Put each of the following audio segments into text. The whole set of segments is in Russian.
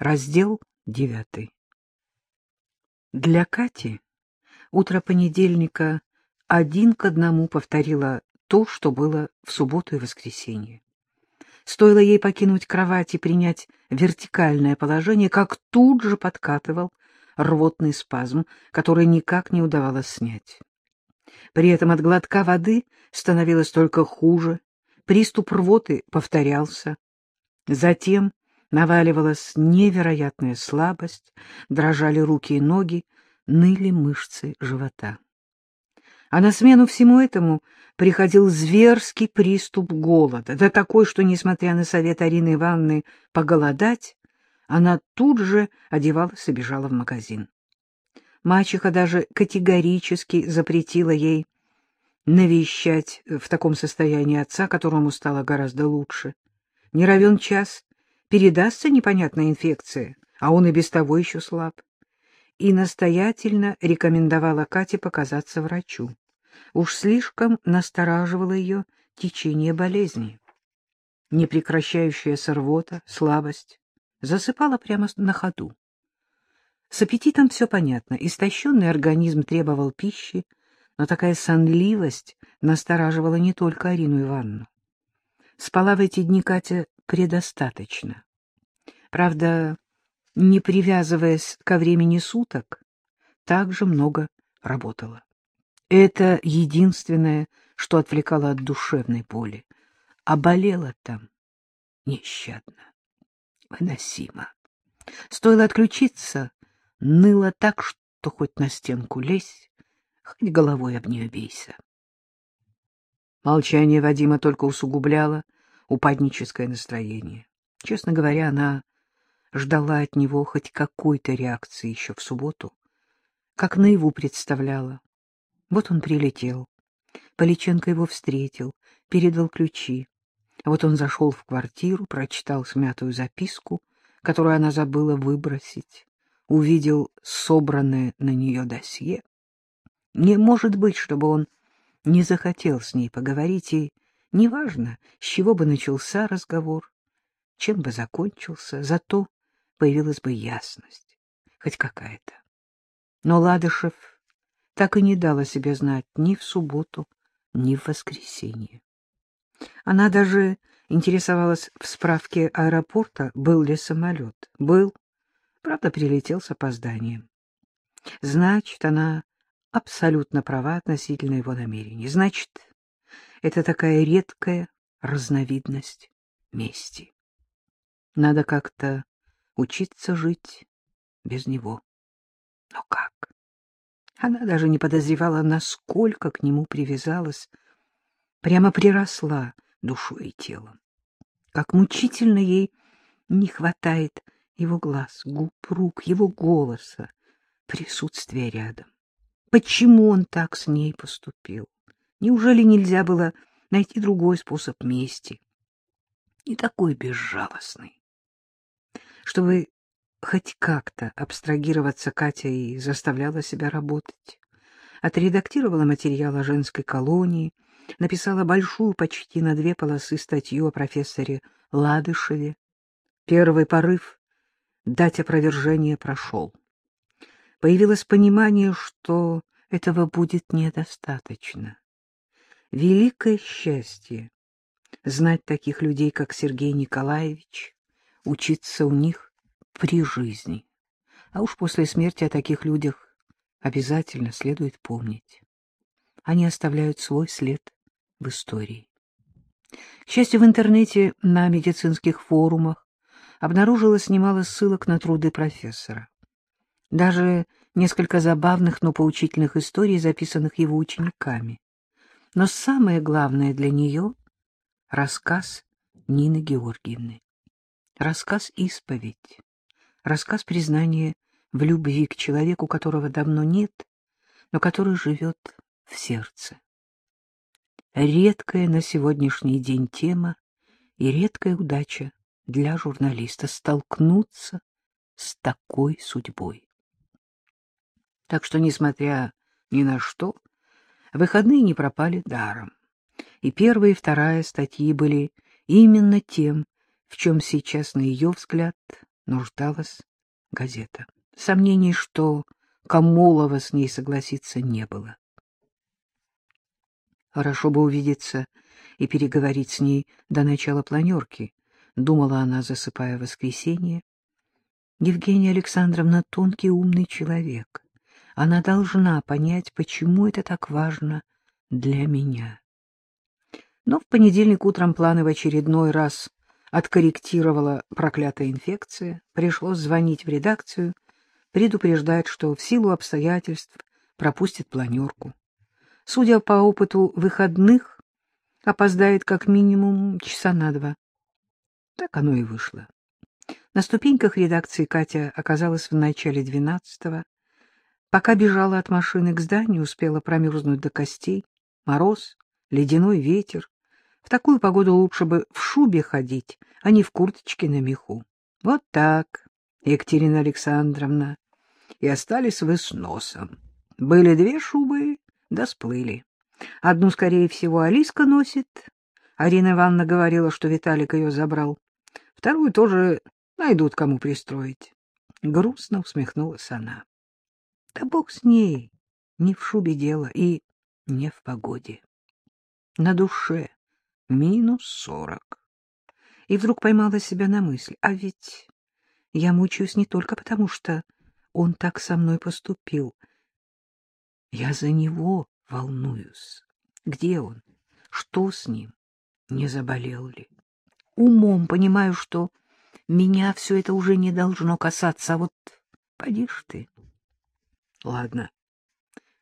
Раздел девятый. Для Кати утро понедельника один к одному повторило то, что было в субботу и воскресенье. Стоило ей покинуть кровать и принять вертикальное положение, как тут же подкатывал рвотный спазм, который никак не удавалось снять. При этом от глотка воды становилось только хуже, приступ рвоты повторялся. Затем наваливалась невероятная слабость, дрожали руки и ноги, ныли мышцы живота. А на смену всему этому приходил зверский приступ голода, да такой, что, несмотря на совет Арины Ивановны поголодать, она тут же одевалась и бежала в магазин. Мачеха даже категорически запретила ей навещать в таком состоянии отца, которому стало гораздо лучше. Не равен час, передастся непонятная инфекция, а он и без того еще слаб. И настоятельно рекомендовала Кате показаться врачу. Уж слишком настораживало ее течение болезни. Непрекращающаяся рвота, слабость засыпала прямо на ходу. С аппетитом все понятно. Истощенный организм требовал пищи, но такая сонливость настораживала не только Арину Ивановну. Спала в эти дни Катя предостаточно. Правда, не привязываясь ко времени суток, также много работала. Это единственное, что отвлекало от душевной боли, а болела там нещадно, выносимо. Стоило отключиться, ныло так, что хоть на стенку лезь, хоть головой об нее бейся. Молчание Вадима только усугубляло упадническое настроение. Честно говоря, она ждала от него хоть какой-то реакции еще в субботу, как наяву представляла. Вот он прилетел, Поличенко его встретил, передал ключи. Вот он зашел в квартиру, прочитал смятую записку, которую она забыла выбросить, увидел собранное на нее досье. Не может быть, чтобы он не захотел с ней поговорить, и неважно, с чего бы начался разговор, чем бы закончился, зато появилась бы ясность, хоть какая-то. Но Ладышев так и не дал о себе знать ни в субботу, ни в воскресенье. Она даже интересовалась в справке аэропорта, был ли самолет. Был, правда, прилетел с опозданием. Значит, она абсолютно права относительно его намерений. Значит, это такая редкая разновидность мести. Надо как-то учиться жить без него. Но как? Она даже не подозревала, насколько к нему привязалась, прямо приросла душой и телом. Как мучительно ей не хватает его глаз, губ, рук, его голоса, присутствия рядом. Почему он так с ней поступил? Неужели нельзя было найти другой способ мести? Не такой безжалостный чтобы хоть как-то абстрагироваться, Катя и заставляла себя работать. Отредактировала материал о женской колонии, написала большую, почти на две полосы статью о профессоре Ладышеве. Первый порыв дать опровержение прошел. Появилось понимание, что этого будет недостаточно. Великое счастье знать таких людей, как Сергей Николаевич, учиться у них при жизни. А уж после смерти о таких людях обязательно следует помнить. Они оставляют свой след в истории. К счастью, в интернете на медицинских форумах обнаружилось немало ссылок на труды профессора. Даже несколько забавных, но поучительных историй, записанных его учениками. Но самое главное для нее — рассказ Нины Георгиевны. Рассказ-исповедь, рассказ признания в любви к человеку, которого давно нет, но который живет в сердце. Редкая на сегодняшний день тема и редкая удача для журналиста столкнуться с такой судьбой. Так что, несмотря ни на что, выходные не пропали даром. И первая и вторая статьи были именно тем, в чем сейчас, на ее взгляд, нуждалась газета. Сомнений, что Камолова с ней согласиться не было. Хорошо бы увидеться и переговорить с ней до начала планерки, — думала она, засыпая в воскресенье. Евгения Александровна — тонкий умный человек. Она должна понять, почему это так важно для меня. Но в понедельник утром планы в очередной раз откорректировала проклятая инфекция. Пришлось звонить в редакцию, предупреждать, что в силу обстоятельств пропустит планерку. Судя по опыту выходных, опоздает как минимум часа на два. Так оно и вышло. На ступеньках редакции Катя оказалась в начале двенадцатого. Пока бежала от машины к зданию, успела промерзнуть до костей. Мороз, ледяной ветер. В такую погоду лучше бы в шубе ходить, а не в курточке на меху. Вот так, Екатерина Александровна. И остались вы с носом. Были две шубы, да сплыли. Одну, скорее всего, Алиска носит. Арина Ивановна говорила, что Виталик ее забрал. Вторую тоже найдут, кому пристроить. Грустно усмехнулась она. Да бог с ней, не в шубе дело и не в погоде. На душе минус сорок. И вдруг поймала себя на мысль, а ведь я мучаюсь не только потому, что он так со мной поступил. Я за него волнуюсь. Где он? Что с ним? Не заболел ли? Умом понимаю, что меня все это уже не должно касаться, а вот поди ты. Ладно,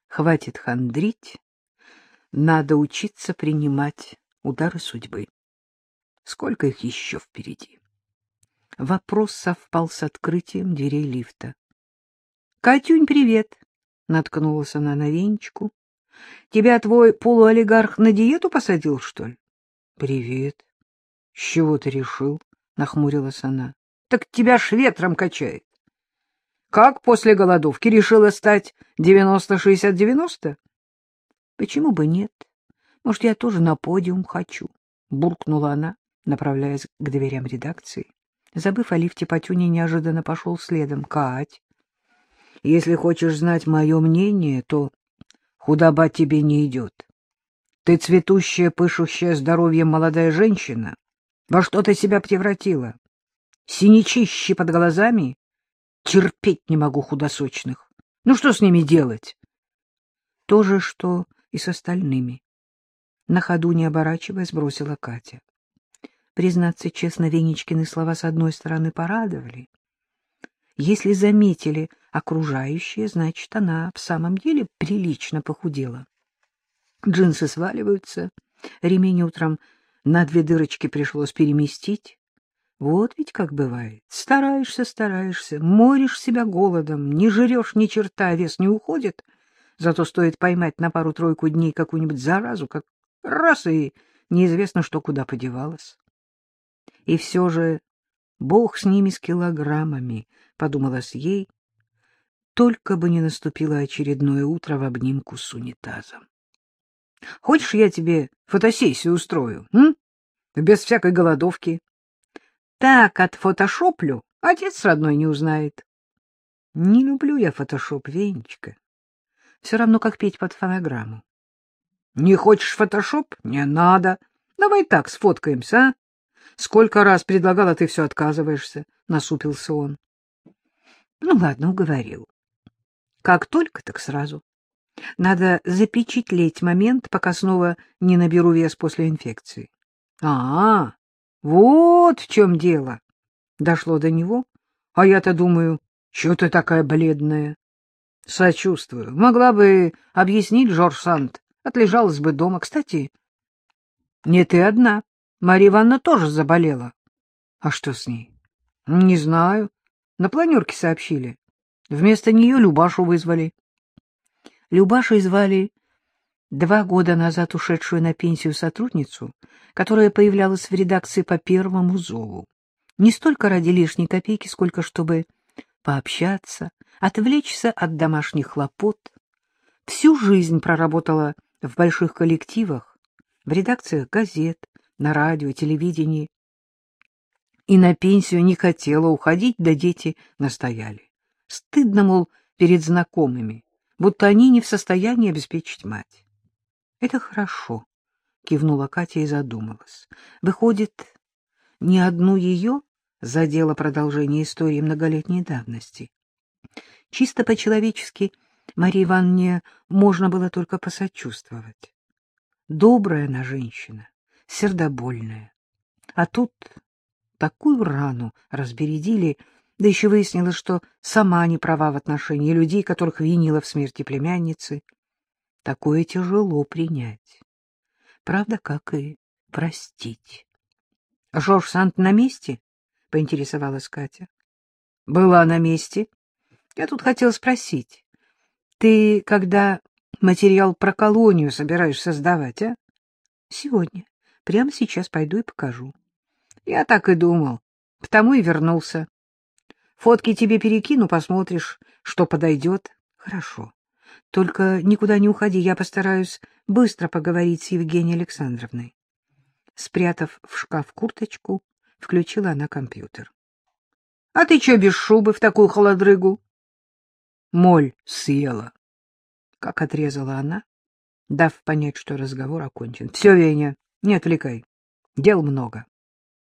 хватит хандрить, надо учиться принимать удары судьбы. Сколько их еще впереди? Вопрос совпал с открытием дверей лифта. — Катюнь, привет! — наткнулась она на Венечку. — Тебя твой полуолигарх на диету посадил, что ли? — Привет. — С чего ты решил? — нахмурилась она. — Так тебя ж ветром качает. Как после голодовки решила стать девяносто-шестьдесят-девяносто? Почему бы нет? Может, я тоже на подиум хочу, буркнула она, направляясь к дверям редакции. Забыв о лифте, Патюня неожиданно пошел следом. Кать, если хочешь знать мое мнение, то худоба тебе не идет. Ты цветущая, пышущая здоровьем молодая женщина. Во что ты себя превратила? Синячищи под глазами Терпеть не могу худосочных. Ну что с ними делать? То же, что и с остальными. На ходу, не оборачиваясь, бросила Катя. Признаться честно, Венечкины слова с одной стороны порадовали. Если заметили окружающие, значит, она в самом деле прилично похудела. Джинсы сваливаются, ремень утром на две дырочки пришлось переместить. Вот ведь как бывает. Стараешься, стараешься, моришь себя голодом, не жрешь ни черта, а вес не уходит. Зато стоит поймать на пару-тройку дней какую-нибудь заразу, как раз и неизвестно, что куда подевалась. И все же бог с ними с килограммами, — подумалось ей, только бы не наступило очередное утро в обнимку с унитазом. — Хочешь, я тебе фотосессию устрою, м? Без всякой голодовки так отфотошоплю, отец родной не узнает. Не люблю я фотошоп, Венечка. Все равно, как петь под фонограмму. Не хочешь фотошоп? Не надо. Давай так сфоткаемся, а? Сколько раз предлагала, ты все отказываешься, — насупился он. Ну, ладно, уговорил. Как только, так сразу. Надо запечатлеть момент, пока снова не наберу вес после инфекции. А, -а вот в чем дело. Дошло до него, а я-то думаю, что ты такая бледная? Сочувствую. Могла бы объяснить, Жорж Сант. Отлежалась бы дома. Кстати, не ты одна. Мария Ивановна тоже заболела. А что с ней? Не знаю. На планерке сообщили. Вместо нее Любашу вызвали. Любашу звали два года назад ушедшую на пенсию сотрудницу, которая появлялась в редакции по первому зову. Не столько ради лишней копейки, сколько чтобы пообщаться, отвлечься от домашних хлопот. Всю жизнь проработала в больших коллективах, в редакциях газет, на радио, телевидении. и на пенсию не хотела уходить, да дети настояли. Стыдно, мол, перед знакомыми, будто они не в состоянии обеспечить мать. — Это хорошо, — кивнула Катя и задумалась. Выходит, ни одну ее задело продолжение истории многолетней давности. Чисто по-человечески Марии Ивановне можно было только посочувствовать. Добрая она женщина, сердобольная. А тут такую рану разбередили, да еще выяснилось, что сама не права в отношении людей, которых винила в смерти племянницы. Такое тяжело принять. Правда, как и простить. — Жорж Сант на месте? — поинтересовалась Катя. — Была на месте. Я тут хотела спросить. Ты когда материал про колонию собираешь создавать, а? — Сегодня. Прямо сейчас пойду и покажу. — Я так и думал. Потому и вернулся. Фотки тебе перекину, посмотришь, что подойдет. — Хорошо. Только никуда не уходи, я постараюсь быстро поговорить с Евгенией Александровной. Спрятав в шкаф курточку, включила она компьютер. — А ты чё без шубы в такую холодрыгу? Моль съела. Как отрезала она, дав понять, что разговор окончен. — Все, Веня, не отвлекай. Дел много.